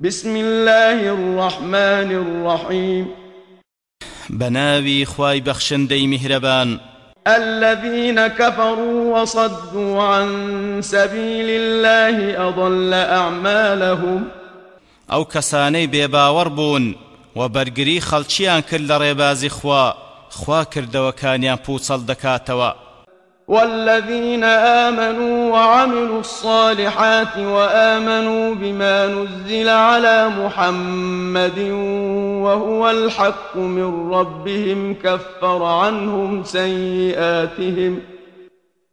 بسم الله الرحمن الرحيم. بناوي خواي بخشندي مهربان الذين كفروا وصدوا عن سبيل الله أضل أعمالهم. ئەو کەسانەی بێباوەڕ بوون و بەرگری خەڵکییان کرد لە ڕێبازی خوا خوا کردەوەکانیان پوچەڵ دەکاتەوە. والذين آمنوا وعملوا الصالحات وآمنوا بما نزل على محمد وهو الحق من ربهم كفر عنهم سيئاتهم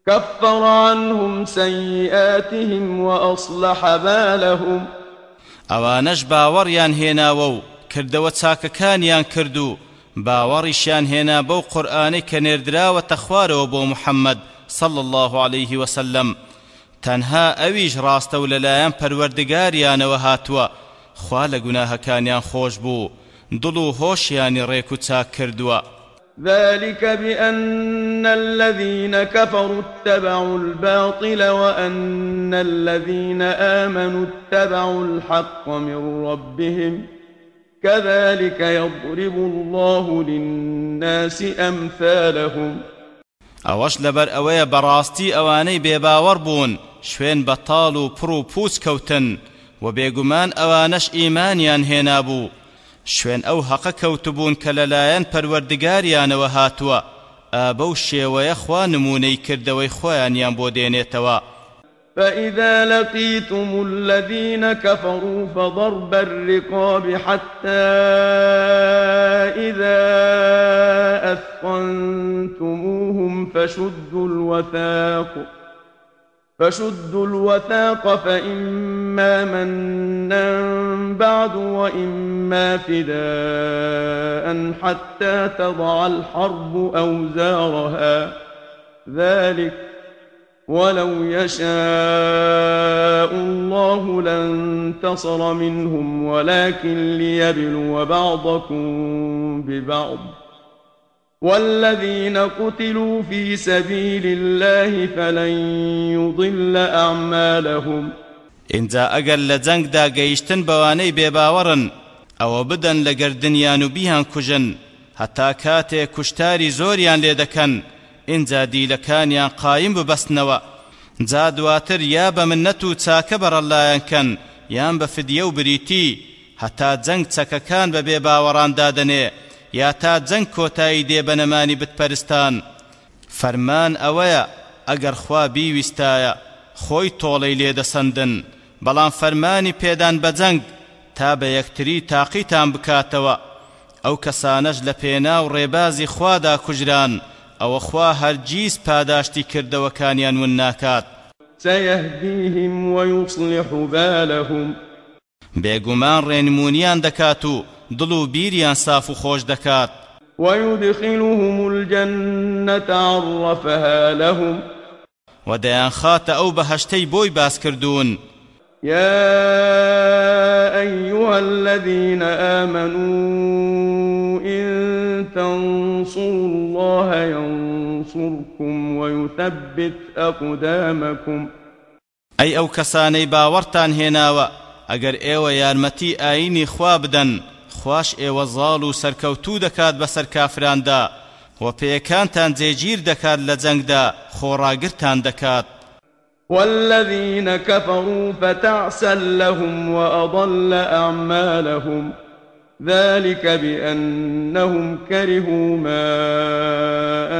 كفر عنهم سيئاتهم وأصلح بالهم. ئەوانەش باوەڕیان هێناوە و کردەوە چاکەکانیان کردو باوەڕیشیان هێنا بەو قورآانەی کە نێردراوەتە خوارەوە بۆ محەممەد صل الله عليه وسلم. تەنها ئەویش ڕاستە و لەلایەن پەروەردگاریانەوە هاتووە. خوا لە گوناهەکانیان خۆش بوو. دڵ و هۆشیانی ڕێک و چاک کردووە. ذلك بأن الذين كفروا اتبعوا الباطل وأن الذين آمنوا اتبعوا الحق من ربهم كذلك يضرب الله للناس أمثالهم. ئەوەش لەبەر ئەوەیە بەڕاستی ئەوانەی بێباوەڕ بوون شوێن بەتاڵ و پڕ و پوچ کەوتن و بێگومان ئەوانەش ئیمانیان هێنابوو شوێن ئەو حەقە کەوتبوون کە لەلایەن پەروەردگاریانەوە هاتووە ئابە و شێوەیە خوا نمونەی کردەوەی فإذا لقيتم الذين كفروا فضرب الرقاب حتى إذا أثقنتموهم فشدوا الوثاق فشدوا الوثاق فإما منا بعد وإما فداء حتى تضع الحرب أوزارها ذلك ولو يشاء الله لانتصر منهم ولكن ليبلو بعضكم ببعض. والذين قتلوا في سبيل الله فلن يضل أعمالهم. اینجا ئەگەر لە جەنگدا گەیشتن بەوانەی بێباوەڕن ئەوە بدەن لە گردنیان و بیان کوژن هەتا کاتێک کوشتاری زۆریان اینجا دیلەکانیان قایم ببەستنەوە. جا دواتر یا بە منەت و چاکە بەڕەلایەن کەن یان بە فدیە و بریتی هەتا جەنگ چەکەکان بە بێ باوەڕان دادەنێ یا تا جەنگ کۆتایی دێ بە نەمانی بتپەرستان. فەرمان ئەوەیە ئەگەر خوا بیویستایە خۆی تۆڵەی لێدەسەندن. بەڵام فەرمانی پێدان بە جەنگ تا بە یەکتری تاقیتان بکاتەوە. ئەو کەسانەش لە پێنا و ڕێبازی خوادا کوژران. ئەوە خوا هەرگیز پاداشتی کردەوەکانیان ون ناکات. سيهديهم ويصلح بالهم. بێگومان ڕێنمونیان دەکات و دڵ و بیریان صاف و خۆش دەکات. ويدخلهم الجنة عرفها لهم. ودەیان خاتە ئەو بەهەشتەی بۆی باس کردوون. يا أيها الذين آمنوا تنصروا الله ينصركم ويثبت أقدامكم. ئەی ئەو کەسانەی باوەڕتان هێناوە ئەگەر ئێوە یارمەتی ئاینی خوا بدەن خوش ئێوە زاڵ و سەرکەوتوو دەکات بەسەر کافراندا و پێیەکانتان جێگیر دەکات لە جەنگدا خۆڕاگرتان دەکات والذين كفروا فتعسا لهم وأضل أعمالهم. ذلك بأنهم كرهوا ما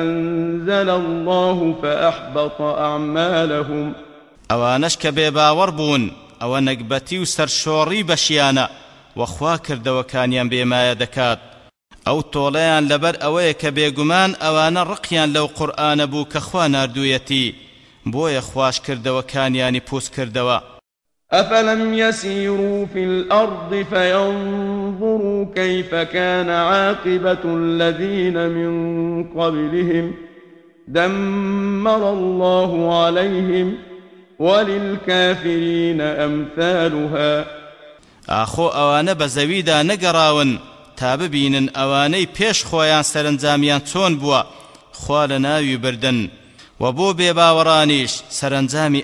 أنزل الله فأحبط أعمالهم. ئەوانەش کە بێباوەڕ بوون ئەوە نەکبەتی و سەرشۆڕی بەشیانە وەخوا کردەوەکانیان بێمایە دەکات ئەو تۆڵەیان لەبەر ئەوەیە کە بێگومان ئەوانە ڕقیان لەو قورئانە بوو کە خوا ناردوویەتی بۆیە خوش کردەوەکانیانی پوست کردەوە أفلم يسيروا في الأرض فينظروا كيف كان عاقبة الذين من قبلهم دمر الله عليهم وللكافرين أمثالها. ئاخۆ ئەوانە بە زەویدا نەگەڕاون. تا ببینن ئەوانەی پێش خۆیان سەرنجامیان چۆن بووە. خوا لە ناوی بردن. و بۆ بێباوەڕانیش سەرنجامی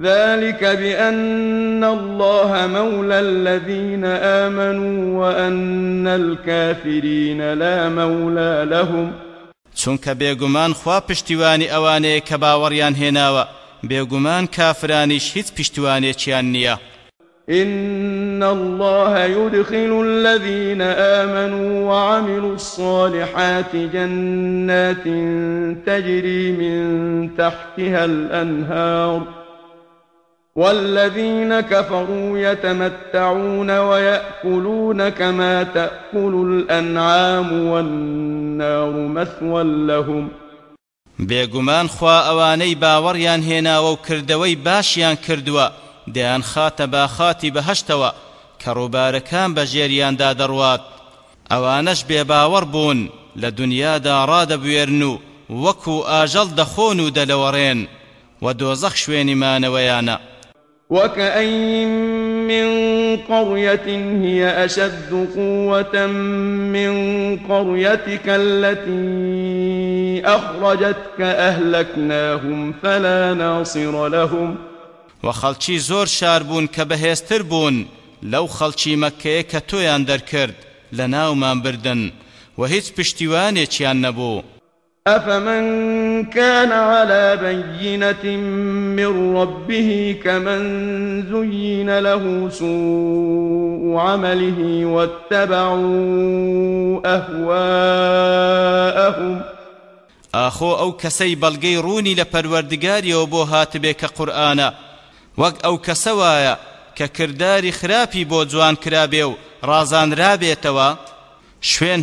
ذلك بأن الله مولى الذين آمنوا وأن الكافرين لا مولى لهم. چونکە بێگومان خوا پشتیوانی ئەوانەیە کە باوەڕیان هێناوە بێگومان کافرانیش هیچ پشتیوانێکیان نییە. إن الله يدخل الذين آمنوا وعملوا الصالحات جنات تجري من تحتها الأنهار. والذين كفروا يتمتعون ويأكلون كما تأكل الأنعام والنار مثوى لهم. بێگومان خوا ئەوانەی باوەڕیان هێناوە و کردەوەی باشیان کردووە دەیان خاتە باخاتی بەهشتەوە کە ڕووبارەکان بە ژێریاندا دەڕوات. ئەوانەش بێباوەڕ بوون لە دنیادا ڕادەبوێرن و وەکو ئاژەڵ دەخۆن و دەلەوەڕێن و دۆزەخ شوێنی مانەوەیانە. وكأين من قرية هي أشد قوة من قريتك التي أخرجتك أهلكناهم فلا ناصر لهم. و خەڵکی زۆر شار بوون کە بەهێزتر بوون لەو خەڵکی مەکەیە کە تۆیان دەرکرد لە بردن أفمن كان على بينة من ربه كمن زين له سوء عمله واتبعوا أهواءهم. ئاخۆ ئەو کەسەی بەڵگەی ڕوونی لە پەروەردگاریەوە بۆ هاتبێ کە قورئانە وەک ئەو کەسەوایە کە کردداری خراپی بۆ جوان کرابێ و ڕازانرابێتەوە شوێن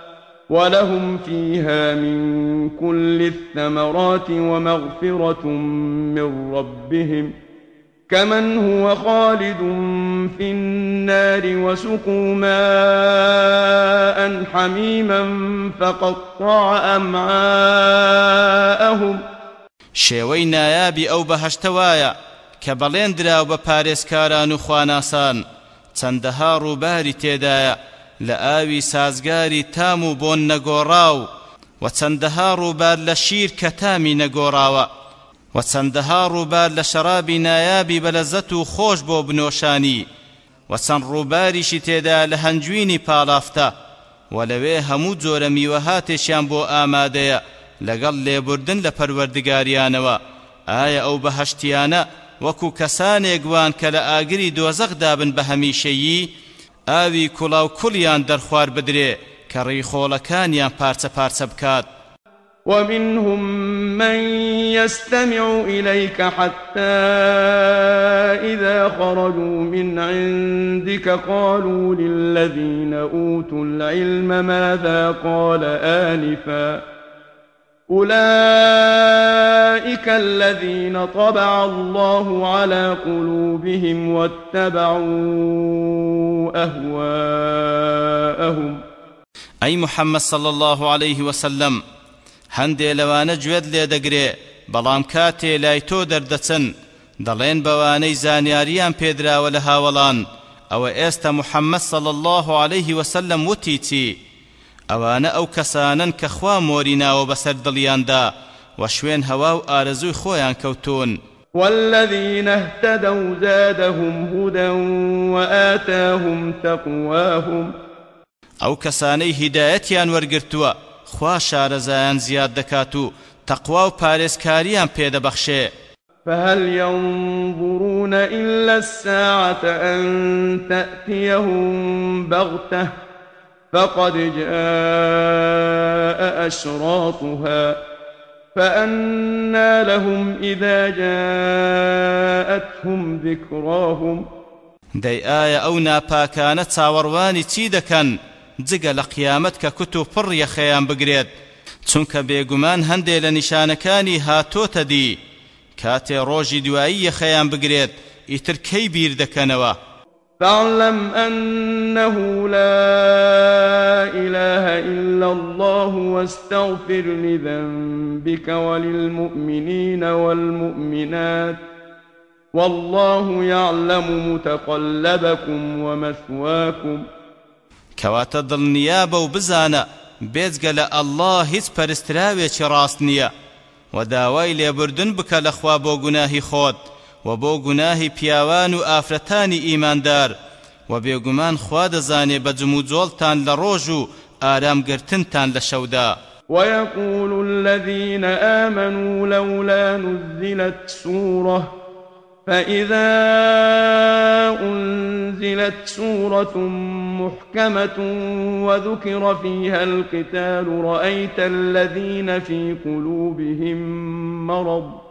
ولهم فيها من كل الثمرات ومغفرة من ربهم كمن هو خالد في النار وسقوا ماء حميما فقطع أمعاءهم ۖ. شێوەی نایابی ئەو بەهشتەوایە کە بەڵێن دراو بە پارێزکاران خواناسان چەندەها ڕووباری تێدایە. لە ئاوی سازگاری تام و بۆن نەگۆڕاو و چەندەها ڕووبار لە شیر کە تامی نەگۆڕاوە و چەندەها ڕووبار لە شەرابی نایابی بەلەزەت و خۆش بۆ بنۆشانی و چەند ڕووباریشی تێدا لە هەنجوینی پاڵافتە و لەوێ هەموو جۆرە میوەهاتێکیان بۆ ئامادەیە لەگەڵ لێبوردن لە پەروەردگاریانەوە. ئایا ئەو بەهشتیانە وەکو کەسانێک وان کە لە ئاگری دۆزەق دابن بە هەمیشەیی ئاوی کوڵاو کوڵیان دەرخوار بدرێ کە ڕیخۆڵەکانیان پارچە پارچە بکات. ومنهم من يستمع إليك حتى إذا خرجوا من عندك قالوا للذين أوتوا العلم ماذا قال آنفاً؟ أولئك الذين طبع الله على قلوبهم واتبعوا أهواءهم. أي محمد صلى الله عليه وسلم هەندێ لەوانە گوێت لێ دەگرێ بەڵام کاتێ لای تۆ دەردەچن دەڵێن بەوانەی زانیاریان پێدراوە لە هاوڵان. ئەوە ئێستا محەممەد صل الله عليه وسلم چی؟ ئەوانە ئەو کەسانن کە خوا مۆریناوە بەسەر دڵیاندا و شوێن هەوا و ئارەزووی خۆیان کەوتون والذين اهتدوا زادهم هدى وآتاهم تقواهم. ئەو کەسانەی هیدایەتیان وەرگرتووە خوا شارەزایان زیاد دەکات و تەقوا و پارێزکاریان پێدەبەخشێ. فهل ينظرون إلا الساعة أن تأتيهم بغتة؟ فقد جاء أشراطها. فأنى لهم إذا جاءتهم ذكراهم. دەی ئایا ئەو ناپاکانە چاوەڕوانی چی دەکەن؟ جگە لە قیامەت کە کت و پڕیە خەیان بگرێت. چونکە بێگومان هەندێ لە نیشانەکانی هاتۆتە دی. کاتێ ڕۆژی دوایی یەخەیان بگرێت ئیتر کەی بیر فاعلم أنه لا إله إلا الله واستغفر لذنبك وللمؤمنين والمؤمنات والله يعلم متقلبكم ومثواكم. کەواتە دڵنیابە و بزانە بێجگە لە ئەلله هیچ پەرستراوێکی ڕاست نییە و داوای لێبوردن بکە لەخوا و بۆ گوناهی پیاوان و ئافرەتانی ئیماندار و بێگومان خوا دەزانێ بە جم و جۆڵتان لە ڕۆژ و ئارامگرتنتان لە ويقول الذين آمنوا لولا نزلت سورة فإذا أنزلت سورة محكمة وذكر فيها القتال رأيت الذين في قلوبهم مرض.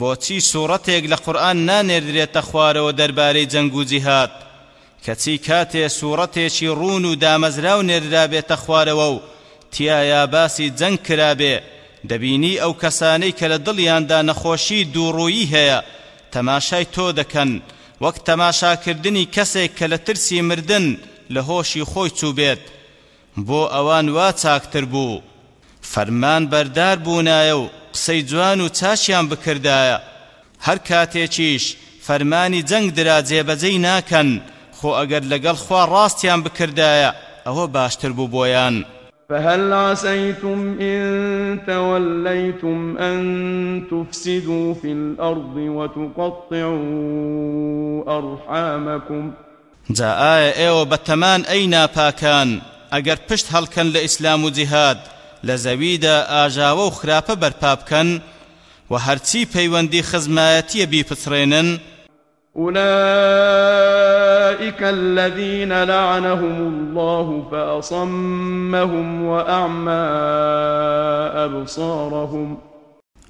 بۆچی سوورەتێک لە قورآن نانێردرێتە خوارەوە دەربارەی جەنگ و جیهات کەچی کاتێ سوورەتێکی ڕون و دامەزرا و نێردرابێتە خوارەوە و تایە باسی جەنگ کرابێ. دەبینی ئەو کەسانەی کە لە دڵیاندا نەخۆشی دووڕوویی هەیە تەماشای تۆ دەکەن. وەک تەماشاکردنی کەسێک کە لە ترسی مردن لە هۆشی خۆی چوو بێت بۆ ئەوان وا چاکتر بوو. فەرمان بەردار بوونایە و قسەی جوان و چاشیان بکردایە هەر کاتێکیش فەرمانی جەنگ درا جێبەجەی ناکەن خۆ ئەگەر لەگەڵ خوا ڕاستیان بکردایە ئەوە باشتر بوو بۆیان. فهل عسيتم إن توليتم أن تفسدوا في الأرض وتقطعوا أرحامكم؟ جا ئایا ئێوە بەتەمان ئەی ناپاکان. ئەگەر پشت هەڵکەن لە ئیسلام و جیهاد لە زەویدا ئاژاوە و خراپە بەرپا بکەن و هەرچی پەیوەندی خزمایەتیە بیپچڕێنن أولئك الذين لعنهم الله فأصمهم وأعمى أبصارهم.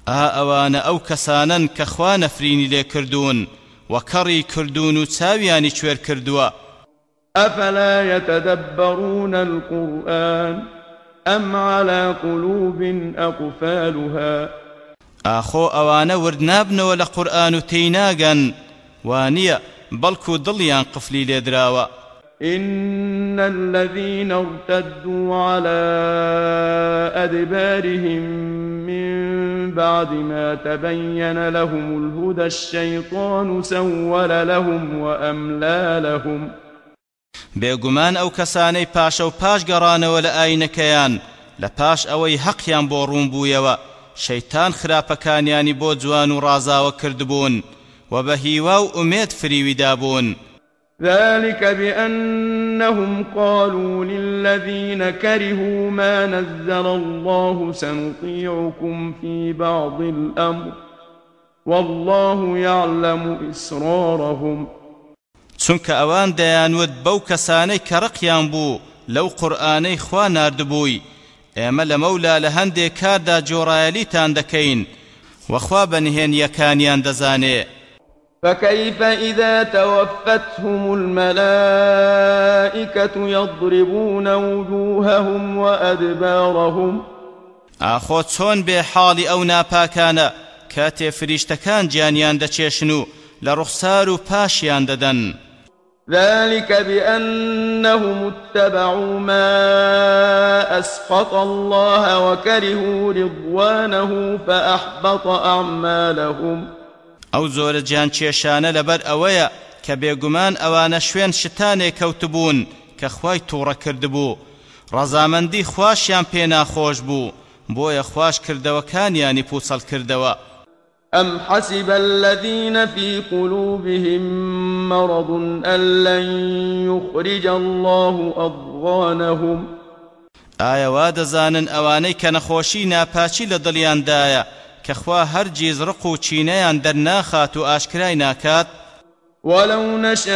ئەوانە ئەو کەسانن کە خوا نەفرینی لێ کردوون و کەڕی کردوون و چاویانی کوێر کردووە. يتدبرون القرآن؟ أم على قلوب أقفالها؟ ئاخۆ ئەوانە ورد نابنەوە لە قورآن و تێیناگەن وانییە بەڵکو دڵیان قفلی لێدراوە إن الذين ارتدوا على أدبارهم من بعد ما تبين لهم الهدى الشيطان سول لهم وأملى لهم. بێگومان ئەو کەسانەی پاشە و پاش گەڕانەوە لە ئاینەکەیان لە پاش ئەوەی حەقیان بۆ ڕوون بوویەوە. شەیتان خراپەکانیانی بۆ جوان و ڕازاوە کردبوون و بە هیوا و ئومێد فریویدا بوون ذلك بأنهم قالوا للذين كرهوا ما نزل الله سنطيعكم في بعض الأمر والله يعلم إسرارهم. چونکە ئەوان دەیانوت بەو کەسانەی کە ڕقیان بوو لەو خوا ناردبووی. ئێمە لە مەولا لە هەندێک کاردا جۆڕایەلیتان دەکەین وەخوا بەنهێنیەکانیان دەزانێ. فكيف إذا توفتهم الملائكة يضربون وجوههم وأدبارهم؟ ئاخۆ چۆن بێ حاڵی ئەو ناپاکانە؟ کاتێ فریشتەکان گیانیان دەچێشن و لە ڕوخسار و پاشیان دەدەن. ذلك بأنهم اتبعوا ما أسخط الله وكرهوا رضوانه فأحبط أعمالهم. ئەو زۆرە گیان کێشانە لەبەر ئەوەیە کە بێگومان ئەوانە شوێن شتانێک کەوتبوون کە خوای تووڕە کردبوو. ڕەزامەندی خواشیان پێ ناخۆش بوو بۆیە خوش کردەوەکانیانی پوچەڵ کردەوە. أم حسب الذين في قلوبهم مرض أن لن يخرج الله أضغانهم؟ ئایا وا دەزانن ئەوانەی کە نەخۆشی ناپاچی لە دڵیاندایە کە خوا هەرگیز ڕق و چینەیان دەرناخات و ئاشکرای ناکات؟ ولو نشاء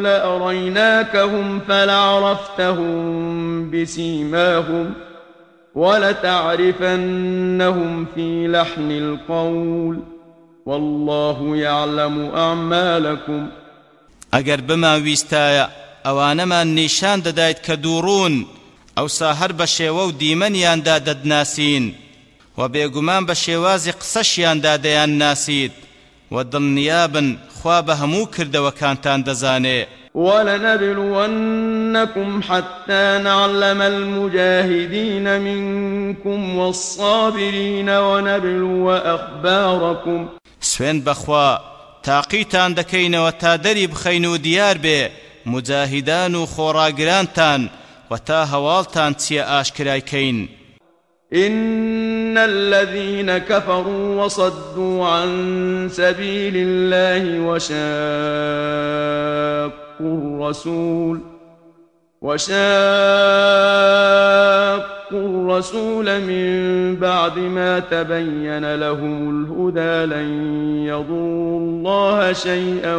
لأريناكهم فلعرفتهم بسيماهم ولتعرفنهم في لحن القول. والله يعلم أعمالكم. ئەگەر بماویستایە ئەوانەمان نیشان دەدایت کە دووڕون ئەوسا هەر بە شێوە و دیمەنیاندا دەدناسین و بێگومان بە شێوازی قسەشیاندا دەیان ناسیت و دڵنیابن خوا ولنبلونكم حتى نعلم المجاهدين منكم والصابرين ونبلو أخباركم. سوێن بەخوا تاقیتان دەکەینەوە تا دەری بخەین و دیار بێ مجاهدان و خۆڕاگرانتان و تا هەواڵتان ئاشکرایکەین؟ إن الذين كفروا وصدوا عن سبيل الله وشاقوا الرسول وشاقوا الرسول من بعد ما تبين لهم الهدى لن يضروا الله شيئا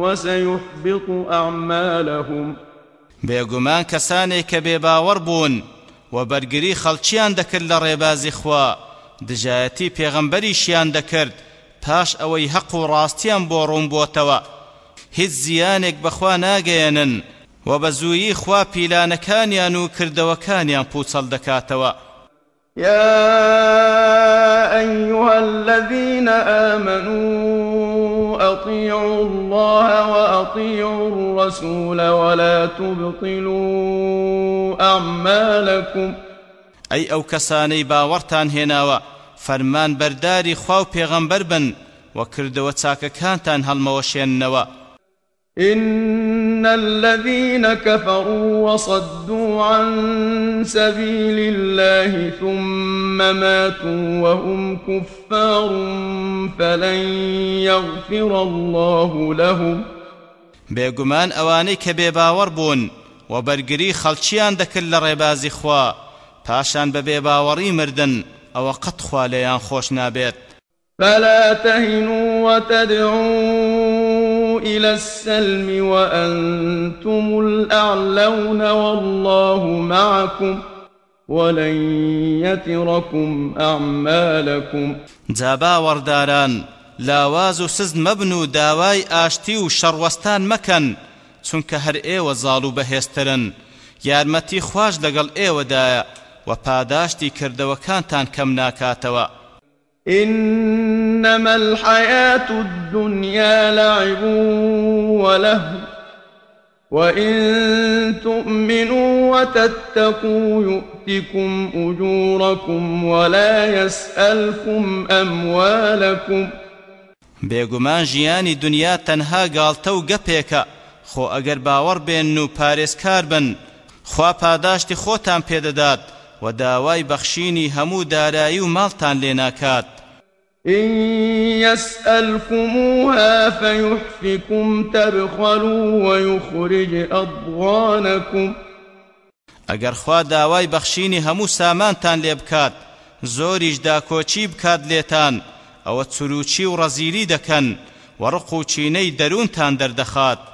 وسيحبط أعمالهم. بێگومان کەسانێک کە بێباوەڕ بوون و بەرگری خەڵکییان دەکرد لە ڕێبازی خوا. دژایەتی پێغەمبەریشیان دەکرد پاش ئەوەی حەق و ڕاستیان بۆ هیچ زیانێک بەخوا ناگەێنن و بە زوویی خوا پیلانەکانیان و کردەوەکانیان پوچەڵ دەکاتەوە. يا أيها الذين آمنوا أطيعوا الله وأطيعوا الرسول ولا تبطلوا أعمالكم. أي أو كساني باورتان هناوا فرمان برداري خواو پیغمبر بن وكردو چاکەکانتان هەڵمەوەشێننەوە. إن الذين كفروا وصدوا عن سبيل الله ثم ماتوا وهم كفار فلن يغفر الله لهم بێگومان ئەوانەی کە بێباوەڕ بوون و بەرگری خەڵکییان دەکرد لە ڕێبازی خوا پاشان بە بێباوەڕی مردن ئەوە قەت خوا لەیان خۆش نابێت. فلا تهنوا وتدعوا إلى السلم وأنتم الأعلون والله معكم ولن يتركم أعمالكم. جابا ورداران لاواز و سزن مەبن و داوای ئاشتی و شەڕوەستان مەکەن چونکە هەر ئێوە زاڵ و بەهێزترن یارمەتی خوش لەگەڵ ئێوەدایە و پاداشتی کردەوەکانتان کەم ناکاتەوە. إنما الحياة الدنيا لعب وله وإن تؤمنوا وتتقوا يؤتكم أجوركم ولا يسألكم أموالكم. بێگومان ژیانی دنیا تەنها گاڵتە و گەپێکە. خۆ ئەگەر باوەڕ بێن و پارێزکار بن خوا پاداشتی خۆتان پێدەدات. و داوای بەخشینی هەموو دارایی و ماڵتان لێ ناکات. إن يسألكموها فيحفكم تبخلوا ويخرج أضغانكم. ئەگەر خوا داوای بەخشینی هەموو سامانتان لێ بکات زۆریش داکۆچی بکات لێتان ئەوە چروچی و ڕەزیلی دەکەن وەڕق و چینەی دەروونتان دەردەخات.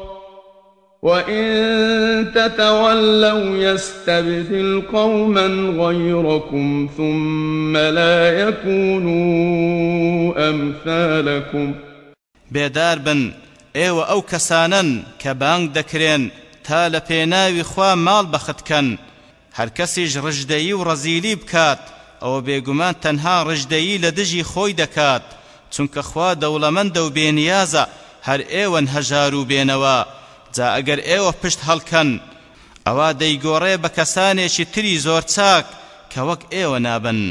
وإن تتولوا يستبدل قوما غيركم ثم لا يكونوا أمثالكم. بێدار بن ئێوە ئەو کەسانن کە بانگ دەکرێن تا لە پێناوی خوا ماڵ بەختکەن. هەر کەسیش ڕژدەیی و ڕەزیلی بکات ئەوە بێگومان تەنها ڕژدەیی لە دژی خۆی دەکات. چونکە خوا دەوڵەمەندە و بێنیازە هەر ئێوەن هەژار و جا ئەگەر ئێوە پشت هەڵکەن ئەوا دەیگۆڕێ بە کەسانێکی تری زۆر چاک کە وەک ئێوە نابن.